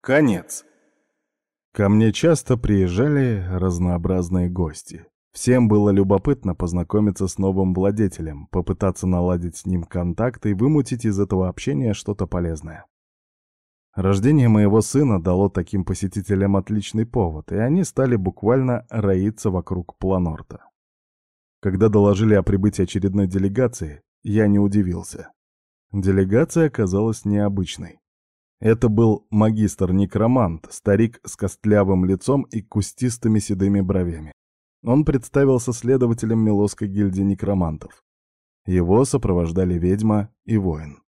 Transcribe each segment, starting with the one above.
Конец. Ко мне часто приезжали разнообразные гости. Всем было любопытно познакомиться с новым владетелем, попытаться наладить с ним контакт и вымутить из этого общения что-то полезное. Рождение моего сына дало таким посетителям отличный повод, и они стали буквально роиться вокруг Планорта. Когда доложили о прибытии очередной делегации, я не удивился. Делегация оказалась необычной. Это был магистр-некромант, старик с костлявым лицом и кустистыми седыми бровями. Он представился следователем Милосской гильдии некромантов. Его сопровождали ведьма и воин.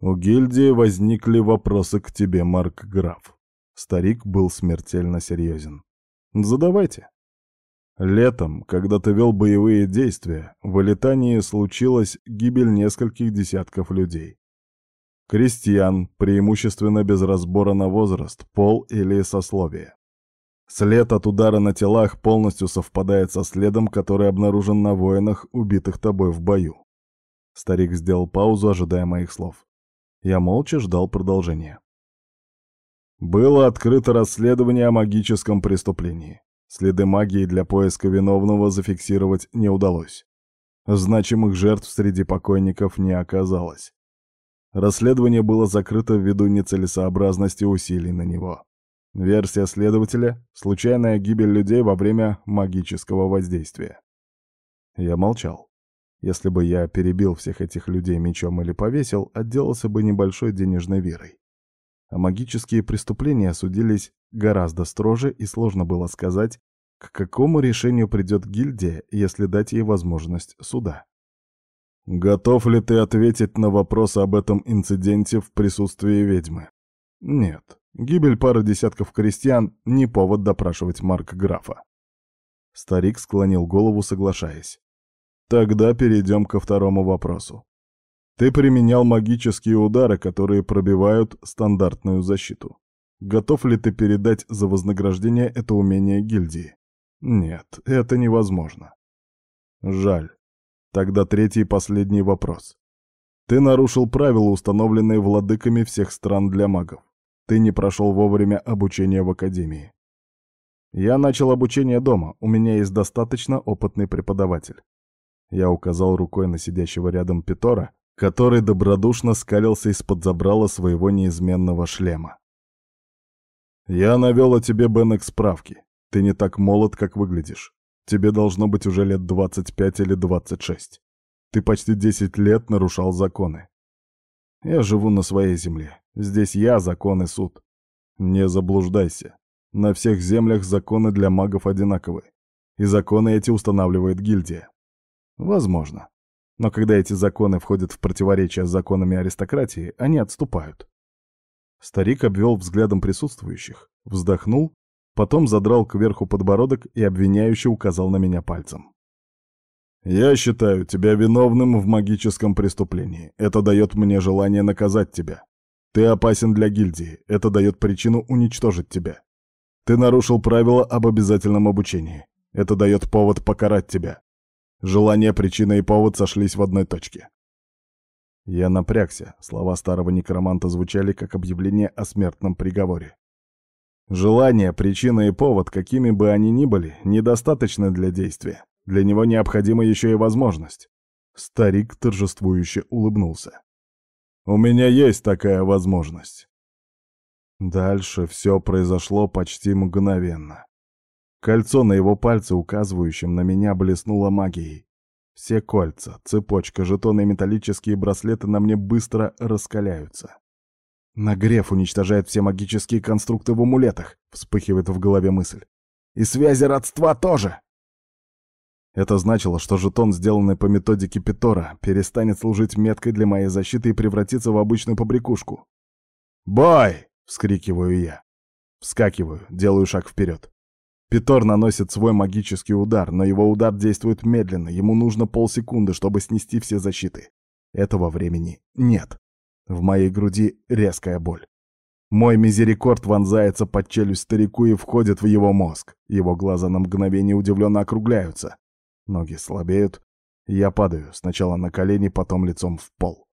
«У гильдии возникли вопросы к тебе, Марк Граф». Старик был смертельно серьезен. «Задавайте». Летом, когда ты вел боевые действия, в Элитании случилась гибель нескольких десятков людей. Крестьян, преимущественно без разбора на возраст, пол или сословие. След от удара на телах полностью совпадает со следом, который обнаружен на воинах, убитых тобой в бою. Старик сделал паузу, ожидая моих слов. Я молча ждал продолжения. Было открыто расследование о магическом преступлении. Следы магии для поиска виновного зафиксировать не удалось. Значимых жертв среди покойников не оказалось. Расследование было закрыто ввиду нецелесообразности усилий на него. Версия следователя — случайная гибель людей во время магического воздействия. Я молчал. Если бы я перебил всех этих людей мечом или повесил, отделался бы небольшой денежной верой. А магические преступления судились гораздо строже, и сложно было сказать, к какому решению придет гильдия, если дать ей возможность суда. Готов ли ты ответить на вопрос об этом инциденте в присутствии ведьмы? Нет. Гибель пары десятков крестьян — не повод допрашивать Марк Графа. Старик склонил голову, соглашаясь. Тогда перейдем ко второму вопросу. Ты применял магические удары, которые пробивают стандартную защиту. Готов ли ты передать за вознаграждение это умение гильдии? Нет, это невозможно. Жаль. Тогда третий и последний вопрос. Ты нарушил правила, установленные владыками всех стран для магов. Ты не прошел вовремя обучение в академии. Я начал обучение дома, у меня есть достаточно опытный преподаватель. Я указал рукой на сидящего рядом Питора, который добродушно скалился из-под забрала своего неизменного шлема. «Я навел о тебе, Беннек, справки. Ты не так молод, как выглядишь. Тебе должно быть уже лет 25 или 26. Ты почти 10 лет нарушал законы. Я живу на своей земле. Здесь я закон и суд. Не заблуждайся. На всех землях законы для магов одинаковы. И законы эти устанавливает гильдия. Возможно. Но когда эти законы входят в противоречие с законами аристократии, они отступают. Старик обвел взглядом присутствующих, вздохнул Потом задрал кверху подбородок и обвиняюще указал на меня пальцем. «Я считаю тебя виновным в магическом преступлении. Это дает мне желание наказать тебя. Ты опасен для гильдии. Это дает причину уничтожить тебя. Ты нарушил правила об обязательном обучении. Это дает повод покарать тебя. Желание, причина и повод сошлись в одной точке. Я напрягся. Слова старого некроманта звучали как объявление о смертном приговоре. Желание, причина и повод, какими бы они ни были, недостаточны для действия. Для него необходима еще и возможность. Старик торжествующе улыбнулся. «У меня есть такая возможность». Дальше все произошло почти мгновенно. Кольцо на его пальце, указывающем на меня, блеснуло магией. Все кольца, цепочка, жетоны и металлические браслеты на мне быстро раскаляются. Нагрев уничтожает все магические конструкты в амулетах, вспыхивает в голове мысль. И связи родства тоже. Это значило, что жетон, сделанный по методике Питора, перестанет служить меткой для моей защиты и превратится в обычную побрякушку. «Бой!» — вскрикиваю я. Вскакиваю, делаю шаг вперед. Питор наносит свой магический удар, но его удар действует медленно, ему нужно полсекунды, чтобы снести все защиты. Этого времени нет. В моей груди резкая боль. Мой мизерикорд вонзается под челюсть старику и входит в его мозг. Его глаза на мгновение удивленно округляются. Ноги слабеют. Я падаю, сначала на колени, потом лицом в пол.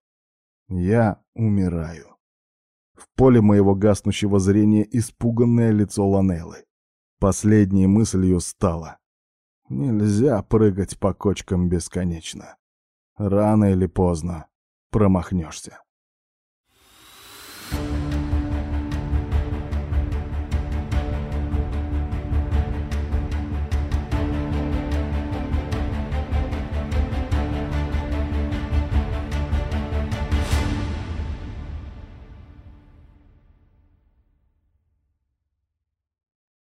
Я умираю. В поле моего гаснущего зрения испуганное лицо Ланеллы. Последней мыслью стало. Нельзя прыгать по кочкам бесконечно. Рано или поздно промахнешься.